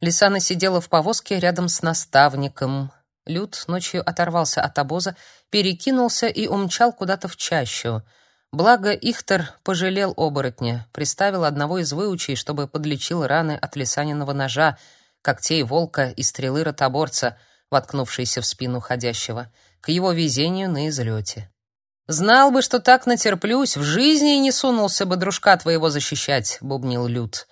Лисана сидела в повозке рядом с наставником. Люд ночью оторвался от обоза, перекинулся и умчал куда-то в чащу. Благо Ихтер пожалел оборотня, приставил одного из выучей, чтобы подлечил раны от лисаниного ножа, когтей волка и стрелы ротоборца, воткнувшейся в спину ходящего, к его везению на излете. «Знал бы, что так натерплюсь, в жизни и не сунулся бы дружка твоего защищать», — бубнил Люд.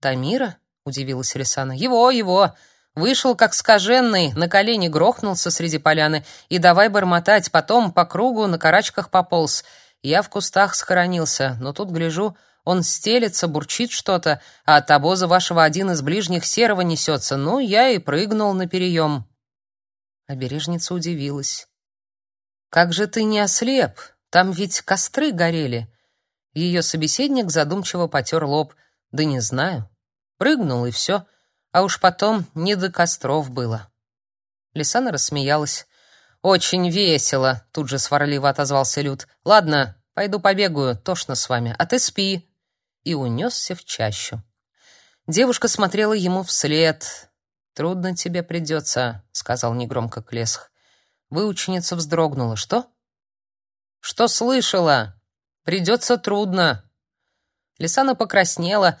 «Тамира?» — удивилась Рисана. «Его, его! Вышел, как скаженный, на колени грохнулся среди поляны и давай бормотать, потом по кругу на карачках пополз. Я в кустах схоронился, но тут, гляжу, он стелется, бурчит что-то, а от обоза вашего один из ближних серого несется. Ну, я и прыгнул на переем». Обережница удивилась. Как же ты не ослеп? Там ведь костры горели. Ее собеседник задумчиво потер лоб. Да не знаю. Прыгнул и все. А уж потом не до костров было. Лисана рассмеялась. Очень весело, тут же сварливо отозвался Люд. Ладно, пойду побегаю, тошно с вами. А ты спи. И унесся в чащу. Девушка смотрела ему вслед. Трудно тебе придется», — сказал негромко Клесх. Выученица вздрогнула. Что? Что слышала? Придется трудно. Лисана покраснела,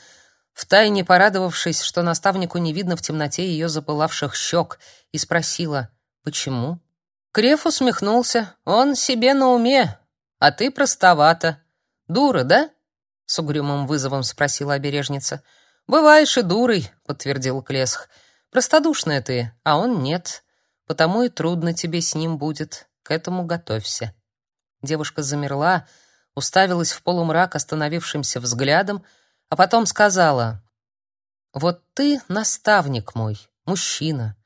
втайне порадовавшись, что наставнику не видно в темноте ее запылавших щек, и спросила: "Почему?" Креф усмехнулся. "Он себе на уме, а ты простовата. Дура, да?" с угрюмым вызовом спросила обережница. "Бываешь и дурой", подтвердил Клесх. "Простодушная ты, а он нет потому и трудно тебе с ним будет. К этому готовься. Девушка замерла, уставилась в полумрак остановившимся взглядом, а потом сказала: "Вот ты наставник мой, мужчина.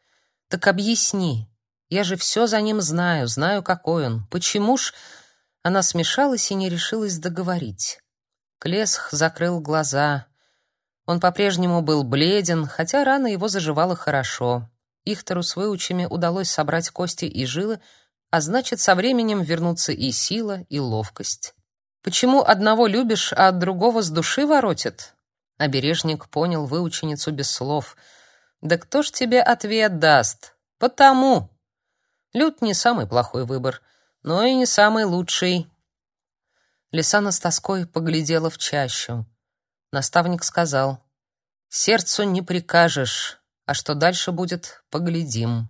Так объясни. Я же все за ним знаю, знаю, какой он. Почему ж она смешалась и не решилась договорить. Клесх закрыл глаза. Он по-прежнему был бледен, хотя рана его заживала хорошо. Ихтору с выучами удалось собрать кости и жилы, а значит, со временем вернутся и сила, и ловкость. Почему одного любишь, а другого с души воротит? Обережник понял выученицу без слов. Да кто ж тебе ответ даст? Потому. Люд не самый плохой выбор, но и не самый лучший. Лисана с тоской поглядела в чащу. Наставник сказал: "Сердцу не прикажешь, а что дальше будет, поглядим.